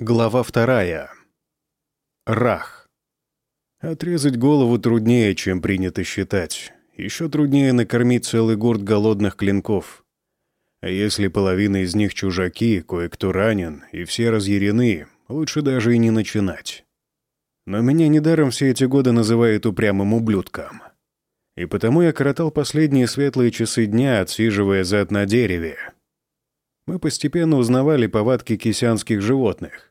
Глава вторая. Рах. Отрезать голову труднее, чем принято считать. Еще труднее накормить целый горд голодных клинков. А если половина из них чужаки, кое-кто ранен, и все разъярены, лучше даже и не начинать. Но меня недаром все эти годы называют упрямым ублюдком. И потому я коротал последние светлые часы дня, отсиживая зад на дереве. Мы постепенно узнавали повадки кисянских животных.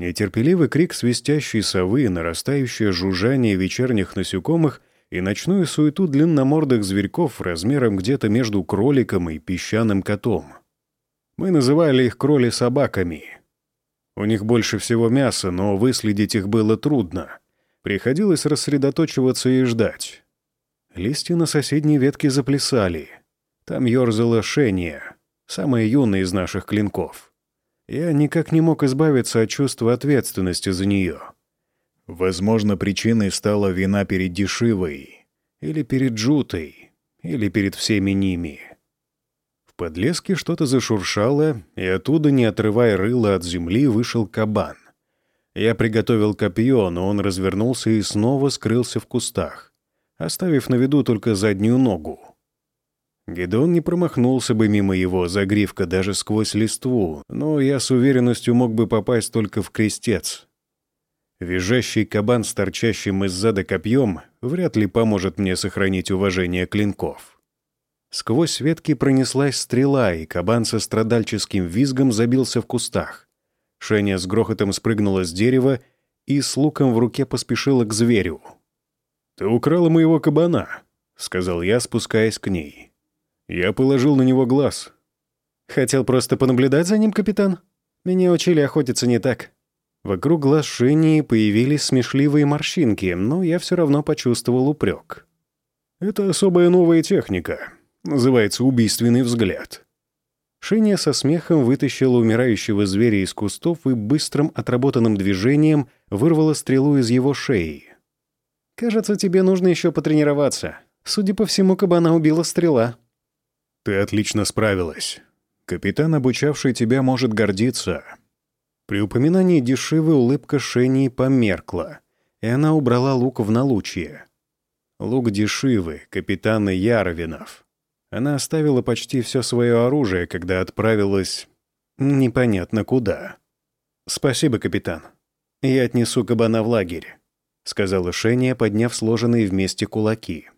Нетерпеливый крик свистящей совы, нарастающее жужжание вечерних насекомых и ночную суету длинномордых зверьков размером где-то между кроликом и песчаным котом. Мы называли их кроли-собаками. У них больше всего мяса, но выследить их было трудно. Приходилось рассредоточиваться и ждать. Листья на соседней ветке заплясали. Там ерзала шения, самая юная из наших клинков. Я никак не мог избавиться от чувства ответственности за нее. Возможно, причиной стала вина перед Дешивой, или перед Джутой, или перед всеми ними. В подлеске что-то зашуршало, и оттуда, не отрывая рыла от земли, вышел кабан. Я приготовил копье, но он развернулся и снова скрылся в кустах, оставив на виду только заднюю ногу. Гедон не промахнулся бы мимо его загривка даже сквозь листву, но я с уверенностью мог бы попасть только в крестец. Визжащий кабан с торчащим из зада копьем вряд ли поможет мне сохранить уважение клинков. Сквозь ветки пронеслась стрела, и кабан со страдальческим визгом забился в кустах. Шеня с грохотом спрыгнула с дерева и с луком в руке поспешила к зверю. «Ты украла моего кабана», — сказал я, спускаясь к ней. Я положил на него глаз. Хотел просто понаблюдать за ним, капитан? Меня учили охотиться не так. Вокруг глаз Шении появились смешливые морщинки, но я все равно почувствовал упрек. Это особая новая техника. Называется убийственный взгляд. Шения со смехом вытащила умирающего зверя из кустов и быстрым отработанным движением вырвала стрелу из его шеи. «Кажется, тебе нужно еще потренироваться. Судя по всему, кабана убила стрела», ты отлично справилась. Капитан, обучавший тебя, может гордиться». При упоминании дешевой улыбка Шении померкла, и она убрала лук в налучье. Лук дешивы, капитана Яровинов. Она оставила почти все свое оружие, когда отправилась непонятно куда. «Спасибо, капитан. Я отнесу кабана в лагерь», — сказала Шения, подняв сложенные вместе кулаки.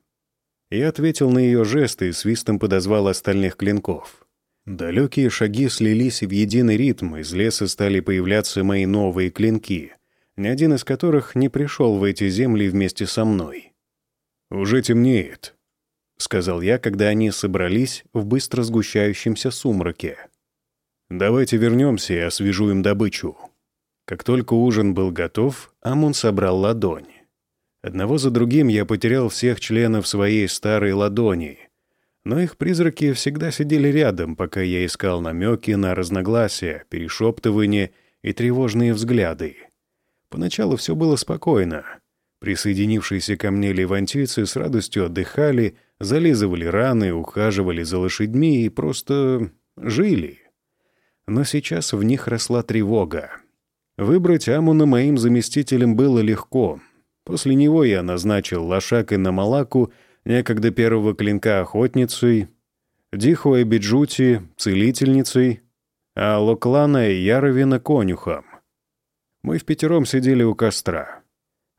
Я ответил на ее жесты и свистом подозвал остальных клинков. Далекие шаги слились в единый ритм, из леса стали появляться мои новые клинки, ни один из которых не пришел в эти земли вместе со мной. «Уже темнеет», — сказал я, когда они собрались в быстро сгущающемся сумраке. «Давайте вернемся и освежуем добычу». Как только ужин был готов, Амун собрал ладонь. Одного за другим я потерял всех членов своей старой ладони. Но их призраки всегда сидели рядом, пока я искал намеки на разногласия, перешептывания и тревожные взгляды. Поначалу все было спокойно. Присоединившиеся ко мне левантийцы с радостью отдыхали, зализывали раны, ухаживали за лошадьми и просто жили. Но сейчас в них росла тревога. Выбрать Амуна моим заместителем было легко — После него я назначил Лошак и Намалаку, некогда первого клинка охотницей, Диху и Биджути целительницей, а Локлана и Яровина конюхом. Мы в пятером сидели у костра.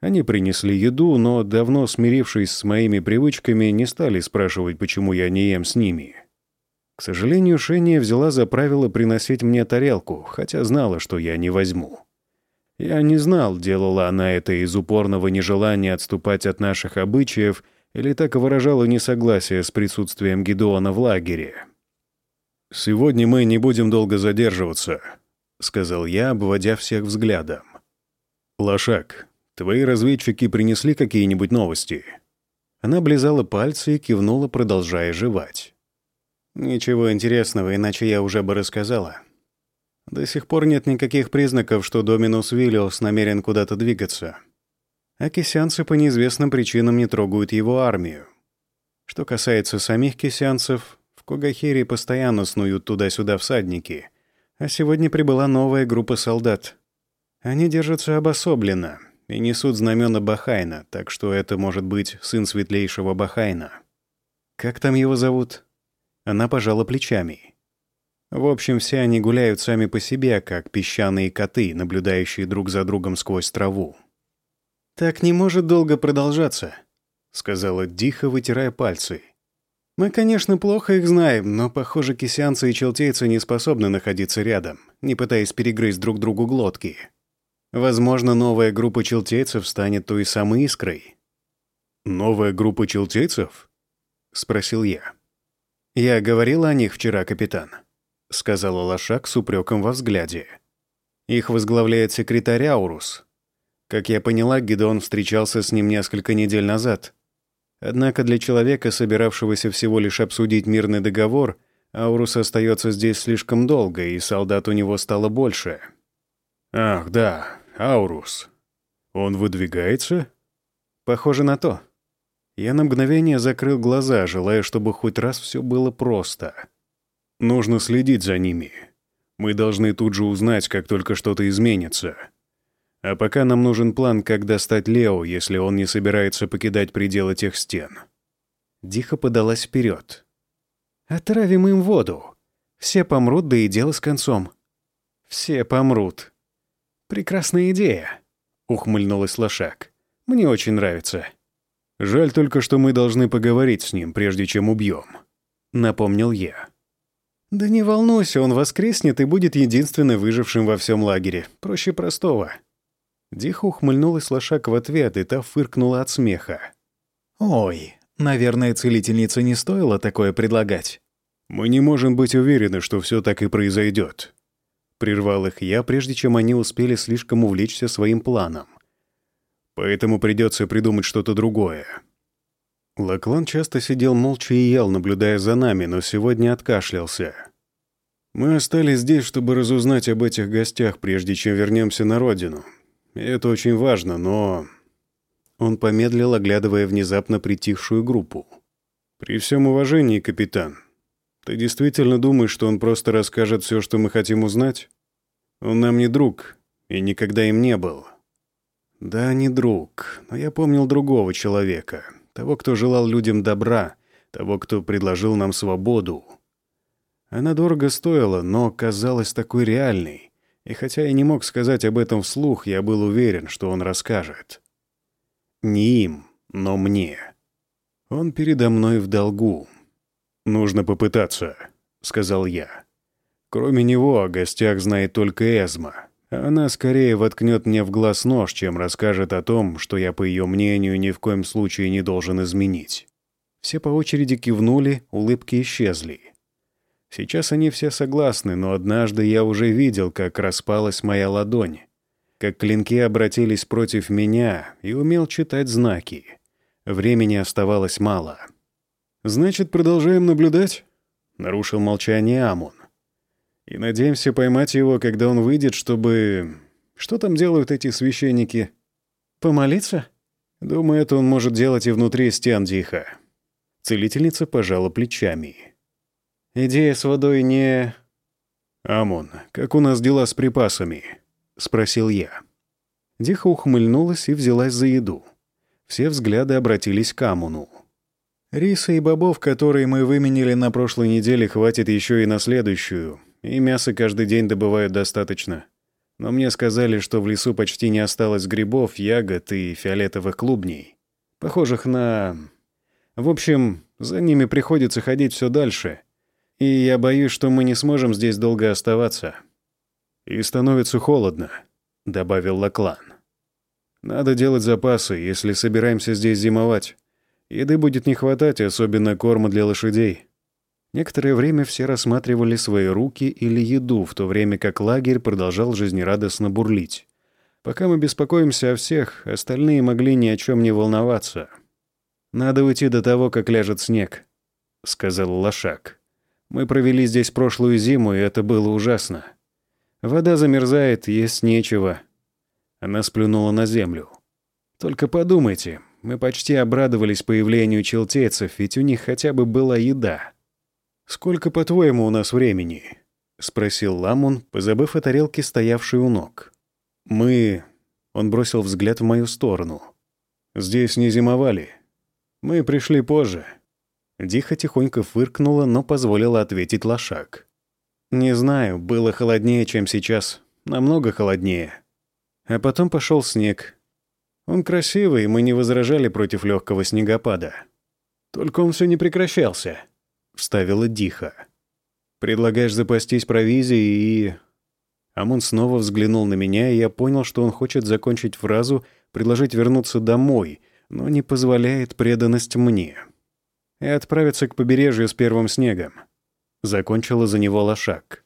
Они принесли еду, но, давно смирившись с моими привычками, не стали спрашивать, почему я не ем с ними. К сожалению, Шения взяла за правило приносить мне тарелку, хотя знала, что я не возьму. Я не знал, делала она это из упорного нежелания отступать от наших обычаев или так выражала несогласие с присутствием Гедеона в лагере. «Сегодня мы не будем долго задерживаться», — сказал я, обводя всех взглядом. «Лошак, твои разведчики принесли какие-нибудь новости?» Она облизала пальцы и кивнула, продолжая жевать. «Ничего интересного, иначе я уже бы рассказала. До сих пор нет никаких признаков, что Доминус Виллиус намерен куда-то двигаться. А кисянцы по неизвестным причинам не трогают его армию. Что касается самих кисянцев, в Когахире постоянно снуют туда-сюда всадники, а сегодня прибыла новая группа солдат. Они держатся обособленно и несут знамена Бахайна, так что это может быть сын светлейшего Бахайна. Как там его зовут? Она пожала плечами. В общем, все они гуляют сами по себе, как песчаные коты, наблюдающие друг за другом сквозь траву. «Так не может долго продолжаться», — сказала Диха, вытирая пальцы. «Мы, конечно, плохо их знаем, но, похоже, кисянцы и челтейцы не способны находиться рядом, не пытаясь перегрызть друг другу глотки. Возможно, новая группа челтейцев станет той самой искрой». «Новая группа челтейцев?» — спросил я. «Я говорила о них вчера, капитан», — сказала Лошак с упреком во взгляде. «Их возглавляет секретарь Аурус. Как я поняла, Гидеон встречался с ним несколько недель назад. Однако для человека, собиравшегося всего лишь обсудить мирный договор, Аурус остается здесь слишком долго, и солдат у него стало больше». «Ах, да, Аурус. Он выдвигается?» «Похоже на то», я на мгновение закрыл глаза, желая, чтобы хоть раз все было просто. Нужно следить за ними. Мы должны тут же узнать, как только что-то изменится. А пока нам нужен план, как достать Лео, если он не собирается покидать пределы тех стен. Диха подалась вперед. «Отравим им воду. Все помрут, да и дело с концом». «Все помрут». «Прекрасная идея», — ухмыльнулась Лошак. «Мне очень нравится». Жаль только, что мы должны поговорить с ним, прежде чем убьем», — напомнил я. «Да не волнуйся, он воскреснет и будет единственным выжившим во всем лагере. Проще простого». Диха ухмыльнулась лошак в ответ, и та фыркнула от смеха. «Ой, наверное, целительница не стоило такое предлагать». «Мы не можем быть уверены, что все так и произойдет», — прервал их я, прежде чем они успели слишком увлечься своим планом. Поэтому придется придумать что-то другое. Лаклан часто сидел молча и ел, наблюдая за нами, но сегодня откашлялся. Мы остались здесь, чтобы разузнать об этих гостях, прежде чем вернемся на родину. Это очень важно, но... Он помедлил, оглядывая внезапно притихшую группу. «При всем уважении, капитан, ты действительно думаешь, что он просто расскажет все, что мы хотим узнать? Он нам не друг и никогда им не был. Да, не друг, но я помнил другого человека, того, кто желал людям добра, того, кто предложил нам свободу. Она дорого стоила, но казалась такой реальной, и хотя я не мог сказать об этом вслух, я был уверен, что он расскажет. Не им, но мне. Он передо мной в долгу. «Нужно попытаться», — сказал я. «Кроме него о гостях знает только Эзма. Она скорее воткнет мне в глаз нож, чем расскажет о том, что я, по ее мнению, ни в коем случае не должен изменить. Все по очереди кивнули, улыбки исчезли. Сейчас они все согласны, но однажды я уже видел, как распалась моя ладонь, как клинки обратились против меня и умел читать знаки. Времени оставалось мало. «Значит, продолжаем наблюдать?» — нарушил молчание Амун. И надеемся поймать его, когда он выйдет, чтобы... Что там делают эти священники? Помолиться? Думаю, это он может делать и внутри стен Диха. Целительница пожала плечами. Идея с водой не... «Амон, как у нас дела с припасами?» — спросил я. Диха ухмыльнулась и взялась за еду. Все взгляды обратились к Амуну. «Риса и бобов, которые мы выменили на прошлой неделе, хватит еще и на следующую и мяса каждый день добывают достаточно. Но мне сказали, что в лесу почти не осталось грибов, ягод и фиолетовых клубней, похожих на... В общем, за ними приходится ходить все дальше, и я боюсь, что мы не сможем здесь долго оставаться. «И становится холодно», — добавил Лаклан. «Надо делать запасы, если собираемся здесь зимовать. Еды будет не хватать, особенно корма для лошадей». Некоторое время все рассматривали свои руки или еду, в то время как лагерь продолжал жизнерадостно бурлить. Пока мы беспокоимся о всех, остальные могли ни о чем не волноваться. «Надо уйти до того, как ляжет снег», — сказал Лошак. «Мы провели здесь прошлую зиму, и это было ужасно. Вода замерзает, есть нечего». Она сплюнула на землю. «Только подумайте, мы почти обрадовались появлению челтейцев, ведь у них хотя бы была еда». «Сколько, по-твоему, у нас времени?» — спросил Ламун, позабыв о тарелке, стоявшей у ног. Мы... Он бросил взгляд в мою сторону. Здесь не зимовали. Мы пришли позже. Диха тихонько фыркнула, но позволила ответить лошак. Не знаю, было холоднее, чем сейчас. Намного холоднее. А потом пошел снег. Он красивый, мы не возражали против легкого снегопада. Только он все не прекращался, вставила Диха. Предлагаешь запастись провизией и... Амон снова взглянул на меня, и я понял, что он хочет закончить фразу, предложить вернуться домой, но не позволяет преданность мне. И отправиться к побережью с первым снегом. Закончила за него лошак.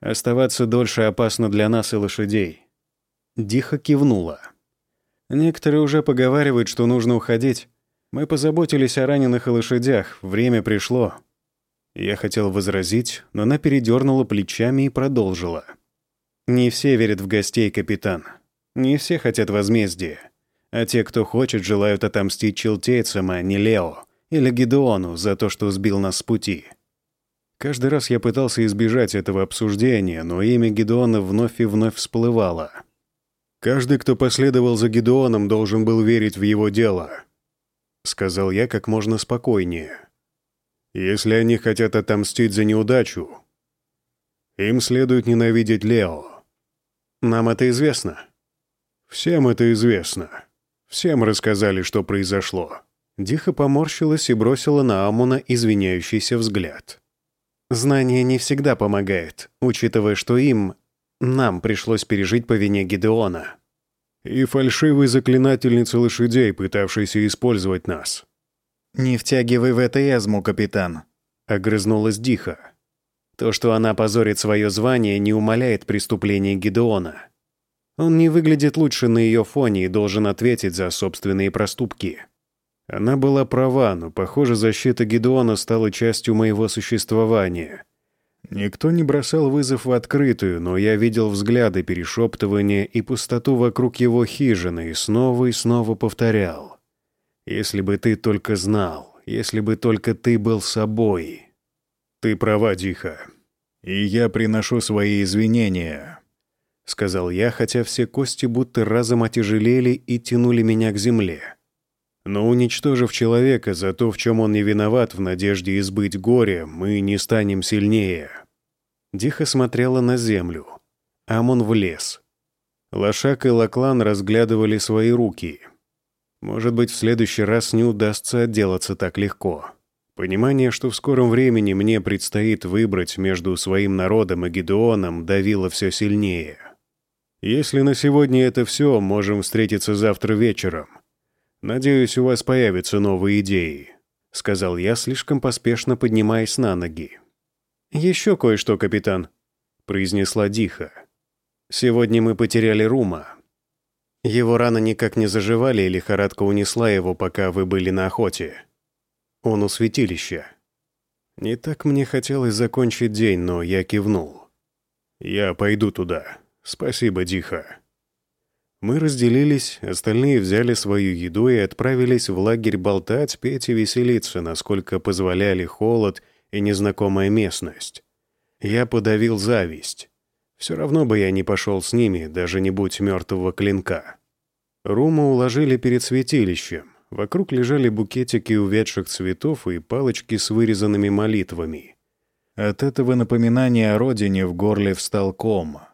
Оставаться дольше опасно для нас и лошадей. Диха кивнула. Некоторые уже поговаривают, что нужно уходить. Мы позаботились о раненых и лошадях, время пришло. Я хотел возразить, но она передернула плечами и продолжила. Не все верят в гостей, капитан. Не все хотят возмездия. А те, кто хочет, желают отомстить челтейцам, а не Лео или Гедеону за то, что сбил нас с пути. Каждый раз я пытался избежать этого обсуждения, но имя Гедеона вновь и вновь всплывало. «Каждый, кто последовал за Гедеоном, должен был верить в его дело», — сказал я как можно спокойнее. «Если они хотят отомстить за неудачу, им следует ненавидеть Лео. Нам это известно?» «Всем это известно. Всем рассказали, что произошло». Диха поморщилась и бросила на Амуна извиняющийся взгляд. Знание не всегда помогает, учитывая, что им, нам пришлось пережить по вине Гидеона. И фальшивой заклинательницы лошадей, пытавшейся использовать нас. «Не втягивай в это язму, капитан», — огрызнулась Диха. То, что она позорит свое звание, не умаляет преступление Гидеона. Он не выглядит лучше на ее фоне и должен ответить за собственные проступки. Она была права, но, похоже, защита Гедеона стала частью моего существования. Никто не бросал вызов в открытую, но я видел взгляды, перешептывания и пустоту вокруг его хижины и снова и снова повторял. «Если бы ты только знал, если бы только ты был собой». «Ты права, Диха. И я приношу свои извинения», — сказал я, хотя все кости будто разом отяжелели и тянули меня к земле. Но уничтожив человека за то, в чем он не виноват, в надежде избыть горе, мы не станем сильнее. Диха смотрела на землю. Амон в лес. Лошак и Лаклан разглядывали свои руки. Может быть, в следующий раз не удастся отделаться так легко. Понимание, что в скором времени мне предстоит выбрать между своим народом и Гедеоном, давило все сильнее. Если на сегодня это все, можем встретиться завтра вечером. «Надеюсь, у вас появятся новые идеи», — сказал я, слишком поспешно поднимаясь на ноги. «Еще кое-что, капитан», — произнесла Диха. «Сегодня мы потеряли Рума. Его раны никак не заживали, и лихорадка унесла его, пока вы были на охоте. Он у святилища. Не так мне хотелось закончить день, но я кивнул. «Я пойду туда. Спасибо, Диха». Мы разделились, остальные взяли свою еду и отправились в лагерь болтать, петь и веселиться, насколько позволяли холод и незнакомая местность. Я подавил зависть. Все равно бы я не пошел с ними, даже не будь мертвого клинка. Рума уложили перед святилищем. Вокруг лежали букетики увядших цветов и палочки с вырезанными молитвами. От этого напоминания о родине в горле встал ком —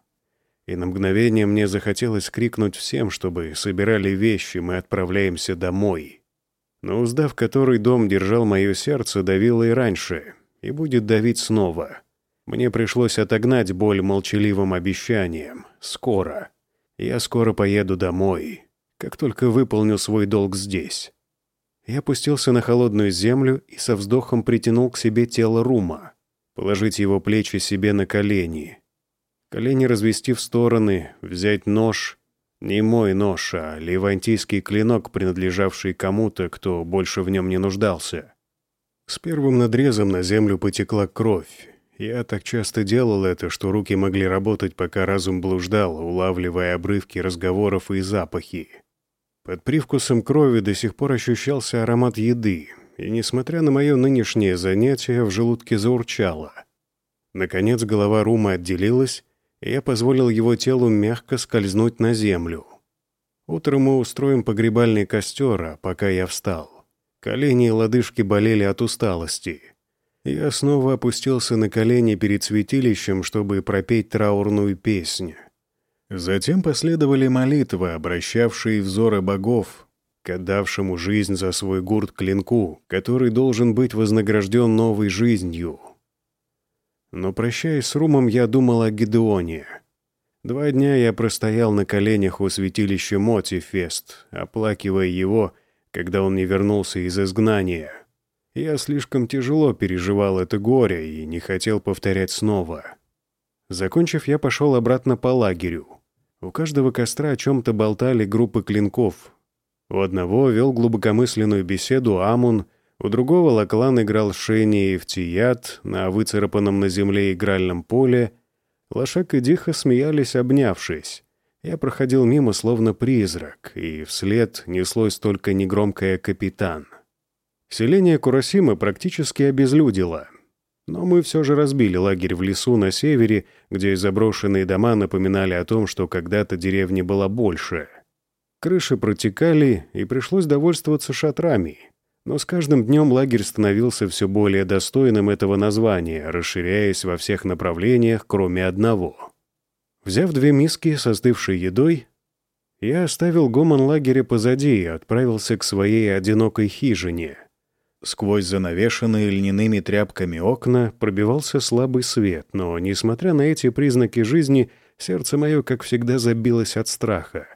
и на мгновение мне захотелось крикнуть всем, чтобы собирали вещи, мы отправляемся домой. Но узда, в которой дом держал мое сердце, давило и раньше, и будет давить снова. Мне пришлось отогнать боль молчаливым обещанием. Скоро. Я скоро поеду домой, как только выполню свой долг здесь. Я опустился на холодную землю и со вздохом притянул к себе тело Рума, положить его плечи себе на колени — Колени развести в стороны, взять нож. Не мой нож, а левантийский клинок, принадлежавший кому-то, кто больше в нем не нуждался. С первым надрезом на землю потекла кровь. Я так часто делал это, что руки могли работать, пока разум блуждал, улавливая обрывки разговоров и запахи. Под привкусом крови до сих пор ощущался аромат еды, и, несмотря на мое нынешнее занятие, в желудке заурчало. Наконец голова Рума отделилась, я позволил его телу мягко скользнуть на землю. Утром мы устроим погребальный костер, а пока я встал. Колени и лодыжки болели от усталости. Я снова опустился на колени перед святилищем, чтобы пропеть траурную песню. Затем последовали молитвы, обращавшие взоры богов к отдавшему жизнь за свой гурт клинку, который должен быть вознагражден новой жизнью. Но, прощаясь с Румом, я думал о Гедеоне. Два дня я простоял на коленях у святилища Мотифест, оплакивая его, когда он не вернулся из изгнания. Я слишком тяжело переживал это горе и не хотел повторять снова. Закончив, я пошел обратно по лагерю. У каждого костра о чем-то болтали группы клинков. У одного вел глубокомысленную беседу Амун, у другого Лаклан играл Шени и Втият на выцарапанном на земле игральном поле. Лошак и Диха смеялись, обнявшись. Я проходил мимо, словно призрак, и вслед неслось только негромкое «капитан». Селение Курасима практически обезлюдило. Но мы все же разбили лагерь в лесу на севере, где заброшенные дома напоминали о том, что когда-то деревня была больше. Крыши протекали, и пришлось довольствоваться шатрами. Но с каждым днем лагерь становился все более достойным этого названия, расширяясь во всех направлениях, кроме одного. Взяв две миски с остывшей едой, я оставил гомон лагеря позади и отправился к своей одинокой хижине. Сквозь занавешенные льняными тряпками окна пробивался слабый свет, но, несмотря на эти признаки жизни, сердце мое, как всегда, забилось от страха.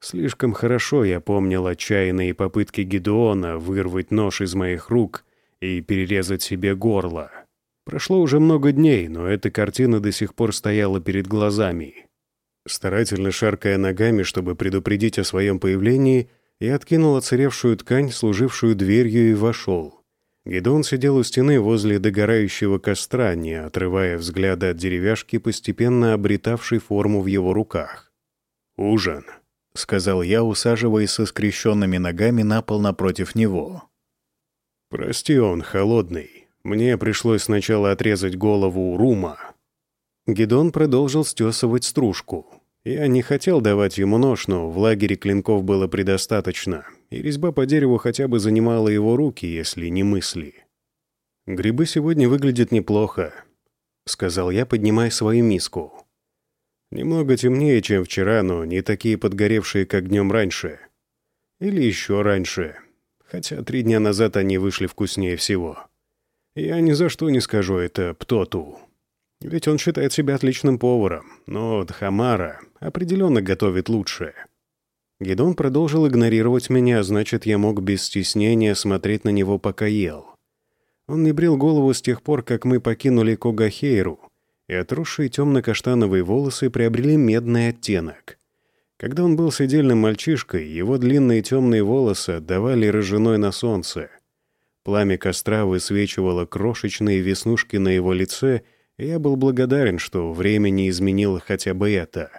Слишком хорошо я помнил отчаянные попытки Гедеона вырвать нож из моих рук и перерезать себе горло. Прошло уже много дней, но эта картина до сих пор стояла перед глазами. Старательно шаркая ногами, чтобы предупредить о своем появлении, я откинул оцаревшую ткань, служившую дверью, и вошел. Гедеон сидел у стены возле догорающего костра, не отрывая взгляда от деревяшки, постепенно обретавшей форму в его руках. «Ужин», — сказал я, усаживаясь со скрещенными ногами на пол напротив него. «Прости, он холодный. Мне пришлось сначала отрезать голову Рума». Гедон продолжил стесывать стружку. Я не хотел давать ему нож, но в лагере клинков было предостаточно, и резьба по дереву хотя бы занимала его руки, если не мысли. «Грибы сегодня выглядят неплохо», — сказал я, поднимая свою миску. Немного темнее, чем вчера, но не такие подгоревшие, как днем раньше. Или еще раньше. Хотя три дня назад они вышли вкуснее всего. Я ни за что не скажу это Птоту. Ведь он считает себя отличным поваром, но Дхамара определенно готовит лучше. Гедон продолжил игнорировать меня, значит, я мог без стеснения смотреть на него, пока ел. Он не брил голову с тех пор, как мы покинули Когахейру, и отросшие темно-каштановые волосы приобрели медный оттенок. Когда он был сидельным мальчишкой, его длинные темные волосы отдавали рыжиной на солнце. Пламя костра высвечивало крошечные веснушки на его лице, и я был благодарен, что время не изменило хотя бы это.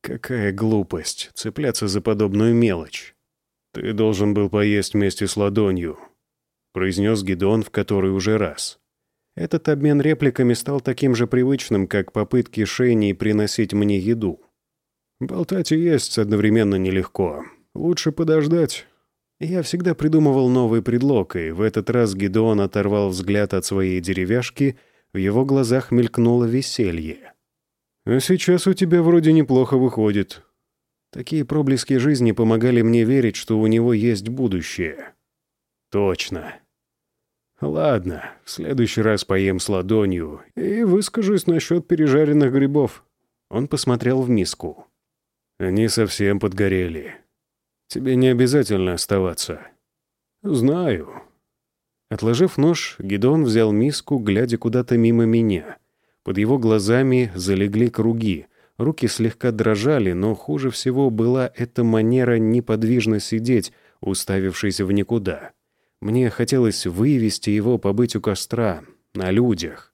Какая глупость цепляться за подобную мелочь. «Ты должен был поесть вместе с ладонью», — произнес Гидеон в который уже раз. Этот обмен репликами стал таким же привычным, как попытки Шейни приносить мне еду. Болтать и есть одновременно нелегко. Лучше подождать. Я всегда придумывал новый предлог, и в этот раз Гидеон оторвал взгляд от своей деревяшки, в его глазах мелькнуло веселье. «А сейчас у тебя вроде неплохо выходит». Такие проблески жизни помогали мне верить, что у него есть будущее. «Точно», Ладно, в следующий раз поем с ладонью и выскажусь насчет пережаренных грибов. Он посмотрел в миску. Они совсем подгорели. Тебе не обязательно оставаться. Знаю. Отложив нож, Гидон взял миску, глядя куда-то мимо меня. Под его глазами залегли круги. Руки слегка дрожали, но хуже всего была эта манера неподвижно сидеть, уставившись в никуда. Мне хотелось вывести его побыть у костра, на людях.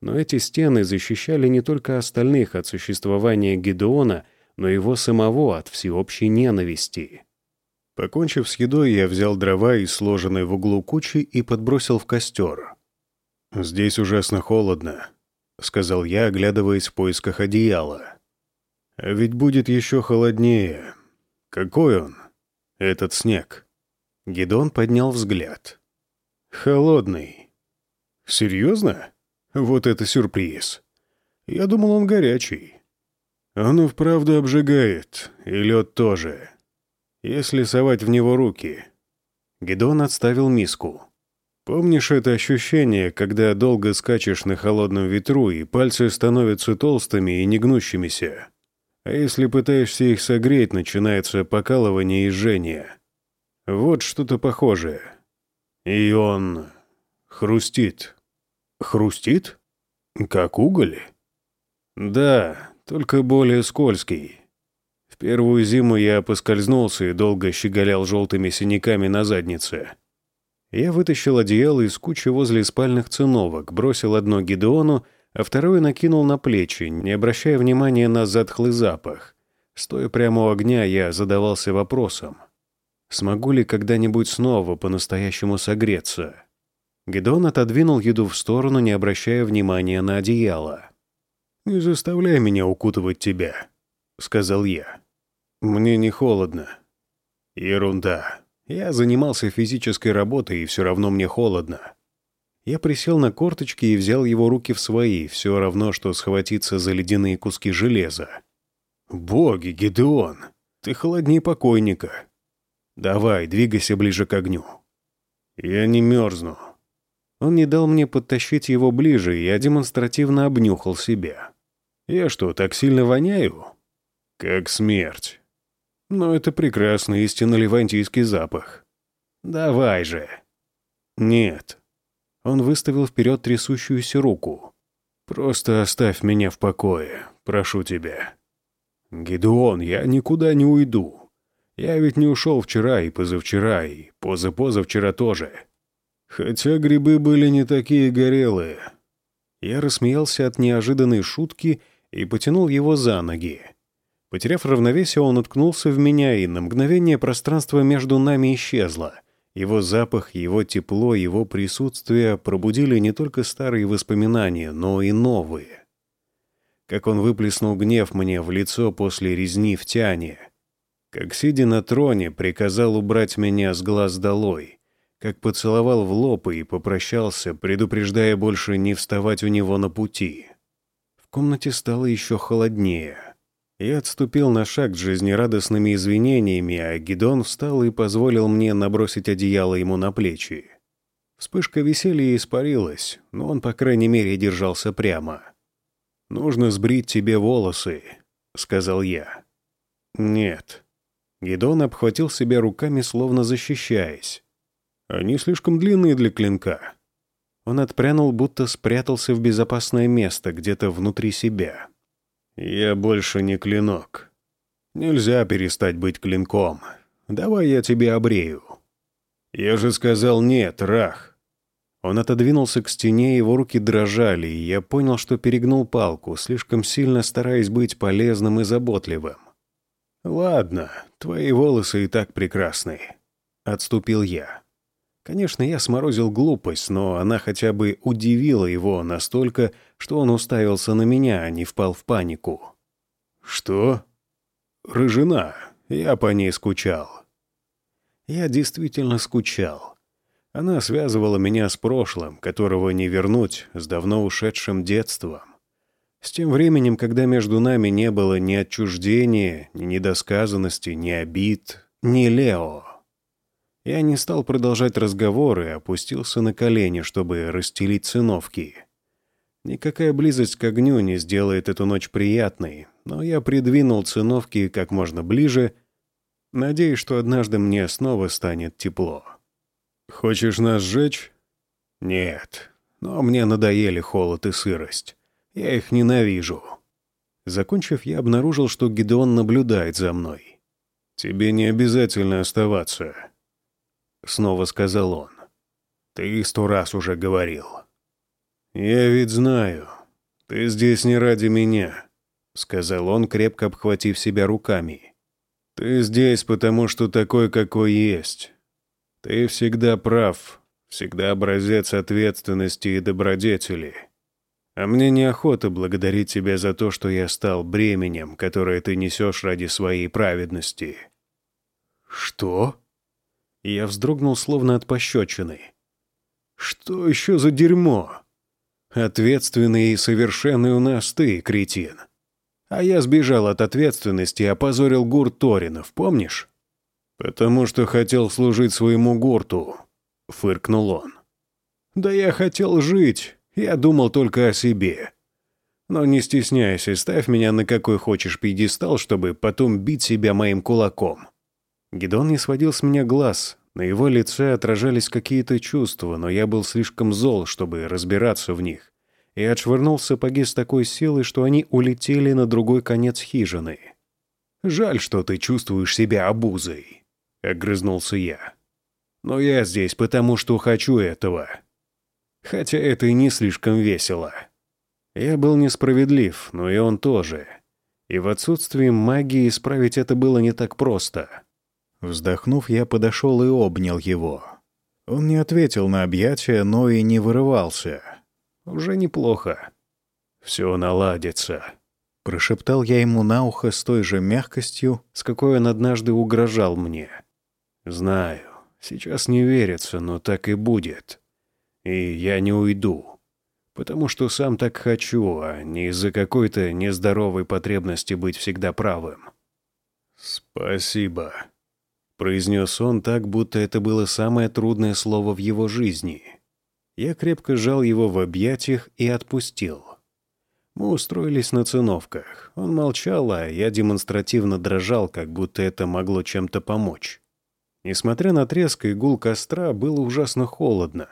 Но эти стены защищали не только остальных от существования Гедеона, но его самого от всеобщей ненависти. Покончив с едой, я взял дрова из сложенной в углу кучи и подбросил в костер. «Здесь ужасно холодно», —— сказал я, оглядываясь в поисках одеяла. «А ведь будет еще холоднее. Какой он, этот снег?» Гедон поднял взгляд. «Холодный. Серьезно? Вот это сюрприз. Я думал, он горячий. Он и вправду обжигает, и лед тоже. Если совать в него руки». Гедон отставил миску. Помнишь это ощущение, когда долго скачешь на холодном ветру, и пальцы становятся толстыми и негнущимися? А если пытаешься их согреть, начинается покалывание и жжение. Вот что-то похожее. И он хрустит. Хрустит? Как уголь? Да, только более скользкий. В первую зиму я поскользнулся и долго щеголял желтыми синяками на заднице. Я вытащил одеяло из кучи возле спальных циновок, бросил одно Гидеону, а второе накинул на плечи, не обращая внимания на затхлый запах. Стоя прямо у огня, я задавался вопросом. Смогу ли когда-нибудь снова по-настоящему согреться? Гедон отодвинул еду в сторону, не обращая внимания на одеяло. «Не заставляй меня укутывать тебя», — сказал я. «Мне не холодно». «Ерунда. Я занимался физической работой, и все равно мне холодно. Я присел на корточки и взял его руки в свои, все равно, что схватиться за ледяные куски железа. «Боги, Гедеон, ты холоднее покойника. Давай, двигайся ближе к огню». «Я не мерзну». Он не дал мне подтащить его ближе, и я демонстративно обнюхал себя. «Я что, так сильно воняю?» «Как смерть». Но это прекрасный истинно левантийский запах. Давай же. Нет. Он выставил вперед трясущуюся руку. Просто оставь меня в покое, прошу тебя. Гедеон, я никуда не уйду. Я ведь не ушел вчера и позавчера, и позапозавчера тоже. Хотя грибы были не такие горелые. Я рассмеялся от неожиданной шутки и потянул его за ноги. Потеряв равновесие, он уткнулся в меня, и на мгновение пространство между нами исчезло. Его запах, его тепло, его присутствие пробудили не только старые воспоминания, но и новые. Как он выплеснул гнев мне в лицо после резни в тяне. Как, сидя на троне, приказал убрать меня с глаз долой. Как поцеловал в лоб и попрощался, предупреждая больше не вставать у него на пути. В комнате стало еще холоднее. Я отступил на шаг с жизнерадостными извинениями, а Гидон встал и позволил мне набросить одеяло ему на плечи. Вспышка веселья испарилась, но он, по крайней мере, держался прямо. «Нужно сбрить тебе волосы», — сказал я. «Нет». Гидон обхватил себя руками, словно защищаясь. «Они слишком длинные для клинка». Он отпрянул, будто спрятался в безопасное место, где-то внутри себя. «Я больше не клинок. Нельзя перестать быть клинком. Давай я тебе обрею». «Я же сказал нет, Рах». Он отодвинулся к стене, его руки дрожали, и я понял, что перегнул палку, слишком сильно стараясь быть полезным и заботливым. «Ладно, твои волосы и так прекрасны», — отступил я. Конечно, я сморозил глупость, но она хотя бы удивила его настолько, что он уставился на меня, а не впал в панику. «Что?» «Рыжина. Я по ней скучал». Я действительно скучал. Она связывала меня с прошлым, которого не вернуть, с давно ушедшим детством. С тем временем, когда между нами не было ни отчуждения, ни недосказанности, ни обид, ни Лео. Я не стал продолжать разговор и опустился на колени, чтобы расстелить циновки. Никакая близость к огню не сделает эту ночь приятной, но я придвинул циновки как можно ближе, надеясь, что однажды мне снова станет тепло. «Хочешь нас сжечь?» «Нет, но мне надоели холод и сырость. Я их ненавижу». Закончив, я обнаружил, что Гидеон наблюдает за мной. «Тебе не обязательно оставаться», — снова сказал он. «Ты сто раз уже говорил». «Я ведь знаю. Ты здесь не ради меня», — сказал он, крепко обхватив себя руками. «Ты здесь, потому что такой, какой есть. Ты всегда прав, всегда образец ответственности и добродетели. А мне неохота благодарить тебя за то, что я стал бременем, которое ты несешь ради своей праведности». «Что?» Я вздрогнул, словно от пощечины. «Что еще за дерьмо? Ответственный и совершенный у нас ты, кретин. А я сбежал от ответственности и опозорил гурт Торинов, помнишь? Потому что хотел служить своему гурту», — фыркнул он. «Да я хотел жить, я думал только о себе. Но не стесняйся, ставь меня на какой хочешь пьедестал, чтобы потом бить себя моим кулаком». Гедон не сводил с меня глаз. На его лице отражались какие-то чувства, но я был слишком зол, чтобы разбираться в них. И отшвырнул сапоги с такой силой, что они улетели на другой конец хижины. «Жаль, что ты чувствуешь себя обузой», — огрызнулся я. «Но я здесь, потому что хочу этого. Хотя это и не слишком весело. Я был несправедлив, но и он тоже. И в отсутствии магии исправить это было не так просто». Вздохнув, я подошел и обнял его. Он не ответил на объятия, но и не вырывался. Уже неплохо. Все наладится. Прошептал я ему на ухо с той же мягкостью, с какой он однажды угрожал мне. Знаю, сейчас не верится, но так и будет. И я не уйду. Потому что сам так хочу, а не из-за какой-то нездоровой потребности быть всегда правым. «Спасибо», произнес он так, будто это было самое трудное слово в его жизни. Я крепко сжал его в объятиях и отпустил. Мы устроились на циновках. Он молчал, а я демонстративно дрожал, как будто это могло чем-то помочь. Несмотря на треск и гул костра, было ужасно холодно,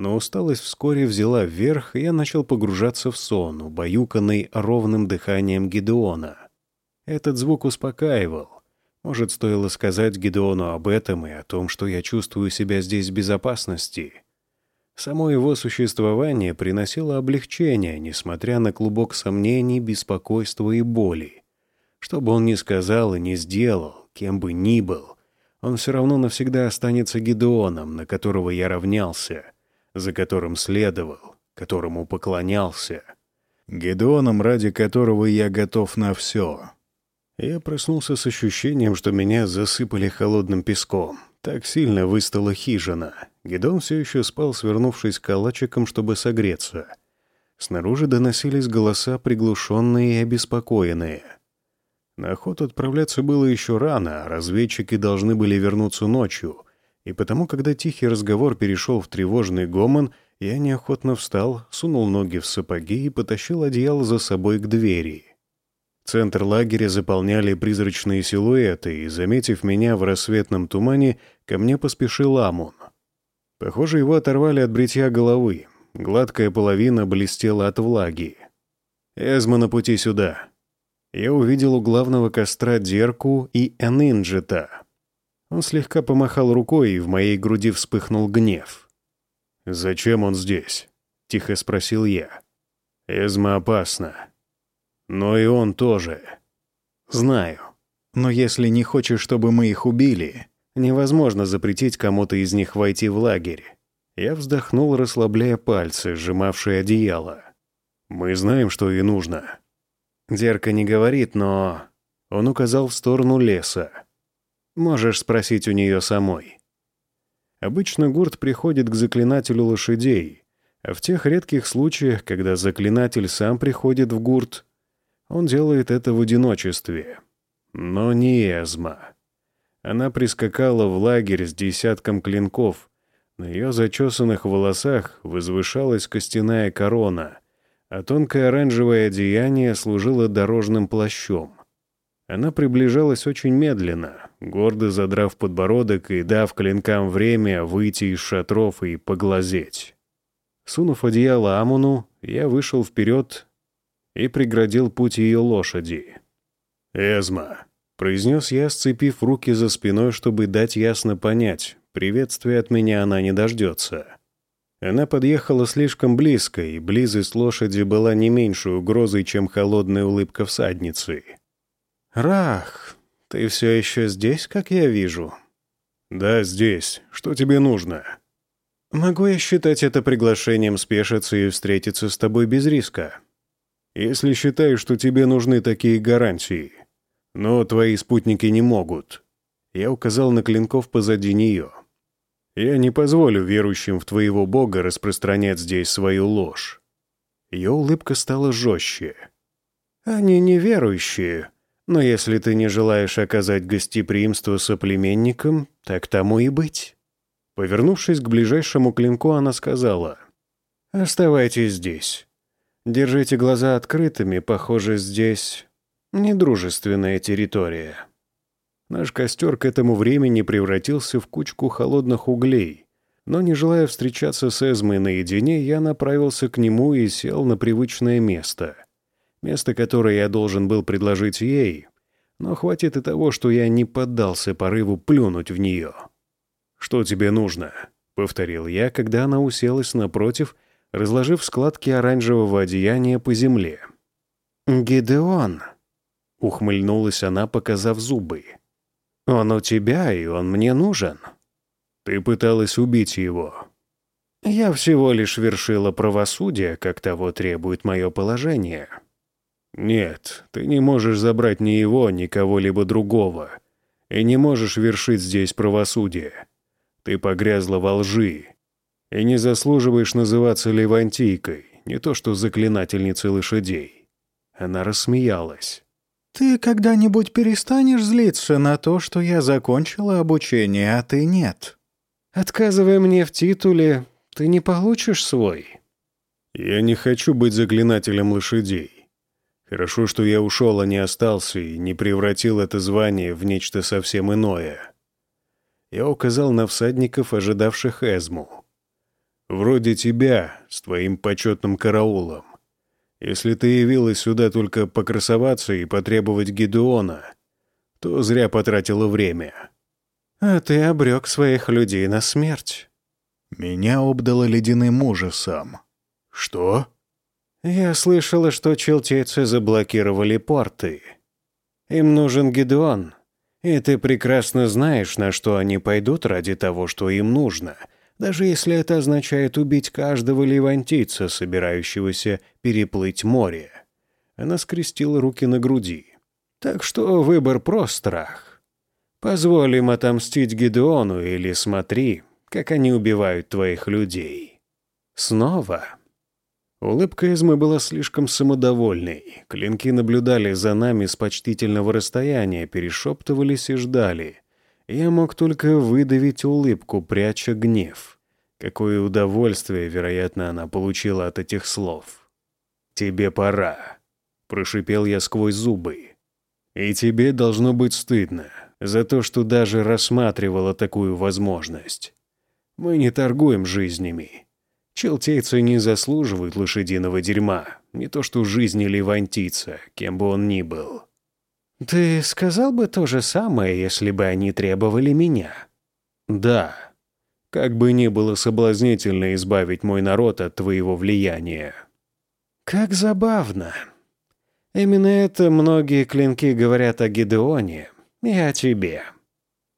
но усталость вскоре взяла вверх, и я начал погружаться в сон, убаюканный ровным дыханием Гидеона. Этот звук успокаивал, может, стоило сказать Гедеону об этом и о том, что я чувствую себя здесь в безопасности. Само его существование приносило облегчение, несмотря на клубок сомнений, беспокойства и боли. Что бы он ни сказал и ни сделал, кем бы ни был, он все равно навсегда останется Гедеоном, на которого я равнялся, за которым следовал, которому поклонялся. Гедеоном, ради которого я готов на все. Я проснулся с ощущением, что меня засыпали холодным песком. Так сильно выстала хижина. Гедон все еще спал, свернувшись калачиком, чтобы согреться. Снаружи доносились голоса, приглушенные и обеспокоенные. На охоту отправляться было еще рано, а разведчики должны были вернуться ночью. И потому, когда тихий разговор перешел в тревожный гомон, я неохотно встал, сунул ноги в сапоги и потащил одеяло за собой к двери. Центр лагеря заполняли призрачные силуэты, и, заметив меня в рассветном тумане, ко мне поспешил Амун. Похоже, его оторвали от бритья головы. Гладкая половина блестела от влаги. «Эзма на пути сюда». Я увидел у главного костра Дерку и Энинджета. Он слегка помахал рукой, и в моей груди вспыхнул гнев. «Зачем он здесь?» — тихо спросил я. «Эзма опасна. Но и он тоже. Знаю. Но если не хочешь, чтобы мы их убили, невозможно запретить кому-то из них войти в лагерь. Я вздохнул, расслабляя пальцы, сжимавшие одеяло. Мы знаем, что ей нужно. Дерка не говорит, но... Он указал в сторону леса. Можешь спросить у нее самой. Обычно гурт приходит к заклинателю лошадей, а в тех редких случаях, когда заклинатель сам приходит в гурт, он делает это в одиночестве. Но не Эзма. Она прискакала в лагерь с десятком клинков. На ее зачесанных волосах возвышалась костяная корона, а тонкое оранжевое одеяние служило дорожным плащом. Она приближалась очень медленно, гордо задрав подбородок и дав клинкам время выйти из шатров и поглазеть. Сунув одеяло Амуну, я вышел вперед и преградил путь ее лошади. «Эзма», — произнес я, сцепив руки за спиной, чтобы дать ясно понять, приветствия от меня она не дождется. Она подъехала слишком близко, и близость лошади была не меньшей угрозой, чем холодная улыбка всадницы. «Рах, ты все еще здесь, как я вижу?» «Да, здесь. Что тебе нужно?» Могу я считать это приглашением спешиться и встретиться с тобой без риска? Если считаешь, что тебе нужны такие гарантии. Но твои спутники не могут. Я указал на клинков позади нее. Я не позволю верующим в твоего бога распространять здесь свою ложь. Ее улыбка стала жестче. Они неверующие, но если ты не желаешь оказать гостеприимство соплеменникам, так тому и быть. Повернувшись к ближайшему клинку, она сказала, «Оставайтесь здесь. Держите глаза открытыми, похоже, здесь недружественная территория». Наш костер к этому времени превратился в кучку холодных углей, но, не желая встречаться с Эзмой наедине, я направился к нему и сел на привычное место. Место, которое я должен был предложить ей, но хватит и того, что я не поддался порыву плюнуть в нее. «Что тебе нужно?» — повторил я, когда она уселась напротив, разложив складки оранжевого одеяния по земле. «Гидеон!» — ухмыльнулась она, показав зубы. «Он у тебя, и он мне нужен». «Ты пыталась убить его». «Я всего лишь вершила правосудие, как того требует мое положение». «Нет, ты не можешь забрать ни его, ни кого-либо другого, и не можешь вершить здесь правосудие. Ты погрязла во лжи и не заслуживаешь называться Левантийкой, не то что заклинательницей лошадей». Она рассмеялась. «Ты когда-нибудь перестанешь злиться на то, что я закончила обучение, а ты нет? Отказывая мне в титуле, ты не получишь свой». «Я не хочу быть заклинателем лошадей. Хорошо, что я ушел, а не остался, и не превратил это звание в нечто совсем иное я указал на всадников, ожидавших Эзму. «Вроде тебя, с твоим почетным караулом. Если ты явилась сюда только покрасоваться и потребовать Гедеона, то зря потратила время». «А ты обрек своих людей на смерть». Меня обдало ледяным ужасом. «Что?» «Я слышала, что челтейцы заблокировали порты. Им нужен Гедеон, и ты прекрасно знаешь, на что они пойдут ради того, что им нужно, даже если это означает убить каждого левантийца, собирающегося переплыть море. Она скрестила руки на груди. Так что выбор прост, страх. Позволь им отомстить Гедеону или смотри, как они убивают твоих людей. Снова. Улыбка Эзмы была слишком самодовольной. Клинки наблюдали за нами с почтительного расстояния, перешептывались и ждали. Я мог только выдавить улыбку, пряча гнев. Какое удовольствие, вероятно, она получила от этих слов. «Тебе пора», — прошипел я сквозь зубы. «И тебе должно быть стыдно за то, что даже рассматривала такую возможность. Мы не торгуем жизнями». Челтейцы не заслуживают лошадиного дерьма, не то что жизни левантийца, кем бы он ни был. Ты сказал бы то же самое, если бы они требовали меня? Да. Как бы ни было соблазнительно избавить мой народ от твоего влияния. Как забавно. Именно это многие клинки говорят о Гидеоне и о тебе.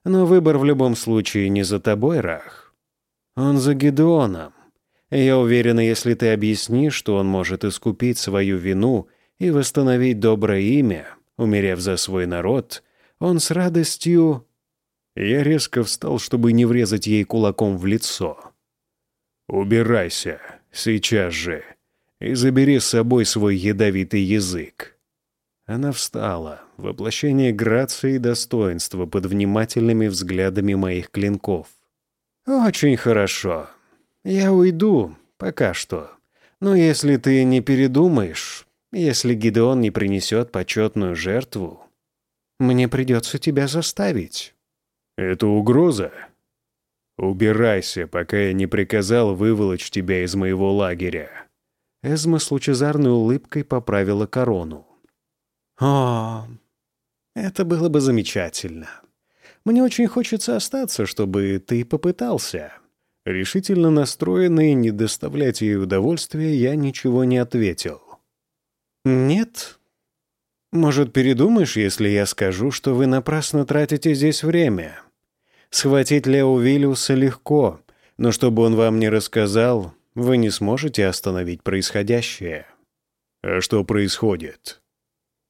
Но выбор в любом случае не за тобой, Рах. Он за Гидеоном. Я уверена, если ты объяснишь, что он может искупить свою вину и восстановить доброе имя, умерев за свой народ, он с радостью...» Я резко встал, чтобы не врезать ей кулаком в лицо. «Убирайся, сейчас же, и забери с собой свой ядовитый язык». Она встала, воплощение грации и достоинства под внимательными взглядами моих клинков. «Очень хорошо. «Я уйду, пока что. Но если ты не передумаешь, если Гидеон не принесет почетную жертву, мне придется тебя заставить». «Это угроза?» «Убирайся, пока я не приказал выволочь тебя из моего лагеря». Эзма с лучезарной улыбкой поправила корону. «О, это было бы замечательно. Мне очень хочется остаться, чтобы ты попытался». Решительно настроенный не доставлять ей удовольствия, я ничего не ответил. «Нет? Может, передумаешь, если я скажу, что вы напрасно тратите здесь время? Схватить Лео Виллиуса легко, Но чтобы он вам не рассказал, вы не сможете остановить происходящее. А что происходит?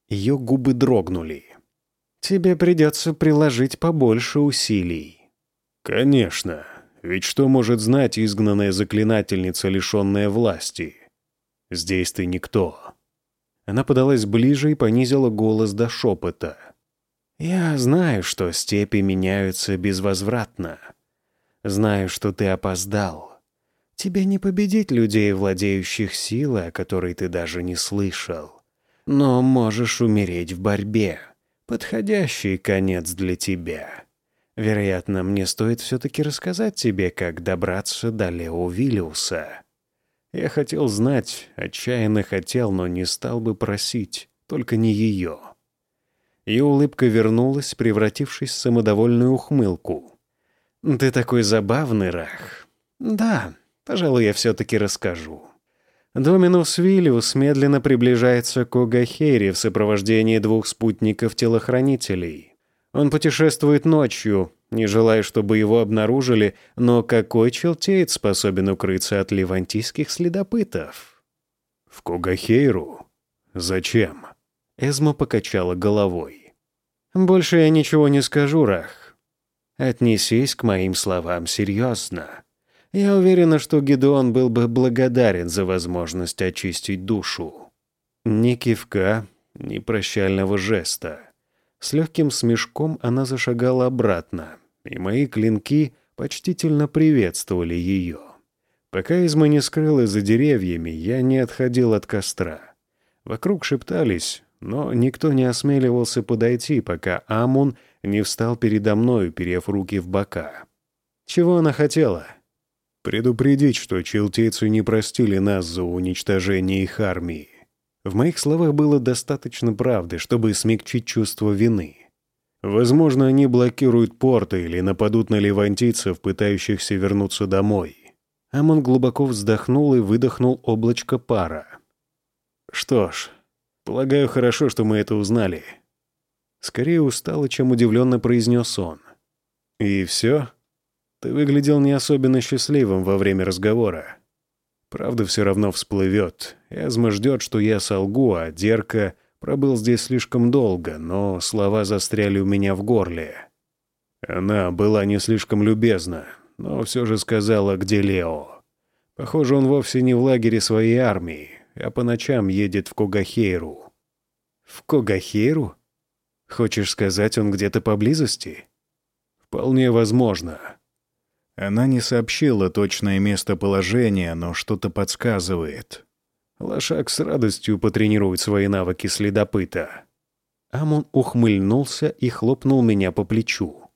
Ее губы дрогнули. Тебе придется приложить побольше усилий. Конечно. Ведь что может знать изгнанная заклинательница, лишенная власти? Здесь ты никто. Она подалась ближе и понизила голос до шепота. «Я знаю, что степи меняются безвозвратно. Знаю, что ты опоздал. Тебе не победить людей, владеющих силой, о которой ты даже не слышал. Но можешь умереть в борьбе. Подходящий конец для тебя. Вероятно, мне стоит все-таки рассказать тебе, как добраться до Лео Виллиуса. Я хотел знать, отчаянно хотел, но не стал бы просить, только не ее. Ее улыбка вернулась, превратившись в самодовольную ухмылку. «Ты такой забавный, Рах. Да, пожалуй, я все-таки расскажу». Доминус Виллиус медленно приближается к Огахере в сопровождении двух спутников-телохранителей. Он путешествует ночью, не желая, чтобы его обнаружили, но какой челтеец способен укрыться от левантийских следопытов? В Когахейру? Зачем? Эзма покачала головой. Больше я ничего не скажу, Рах. Отнесись к моим словам серьезно. Я уверена, что Гедеон был бы благодарен за возможность очистить душу. Ни кивка, ни прощального жеста. С легким смешком она зашагала обратно, и мои клинки почтительно приветствовали ее. Пока Изма не скрылась за деревьями, я не отходил от костра. Вокруг шептались, но никто не осмеливался подойти, пока Амун не встал передо мной, уперев руки в бока. Чего она хотела? Предупредить, что челтейцы не простили нас за уничтожение их армии. В моих словах было достаточно правды, чтобы смягчить чувство вины. Возможно, они блокируют порты или нападут на левантийцев, пытающихся вернуться домой. Амон глубоко вздохнул и выдохнул облачко пара. Что ж, полагаю, хорошо, что мы это узнали. Скорее устало, чем удивленно произнес он. И все? Ты выглядел не особенно счастливым во время разговора. Правда все равно всплывет. Эзма ждет, что я солгу, а Дерка пробыл здесь слишком долго, но слова застряли у меня в горле. Она была не слишком любезна, но все же сказала, где Лео. Похоже, он вовсе не в лагере своей армии, а по ночам едет в Когахейру. В Когахейру? Хочешь сказать, он где-то поблизости? Вполне возможно. Она не сообщила точное местоположение, но что-то подсказывает. Лошак с радостью потренирует свои навыки следопыта. Амон ухмыльнулся и хлопнул меня по плечу.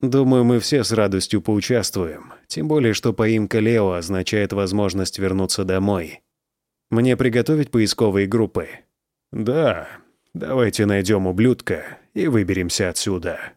«Думаю, мы все с радостью поучаствуем. Тем более, что поимка Лео означает возможность вернуться домой. Мне приготовить поисковые группы?» «Да. Давайте найдем ублюдка и выберемся отсюда».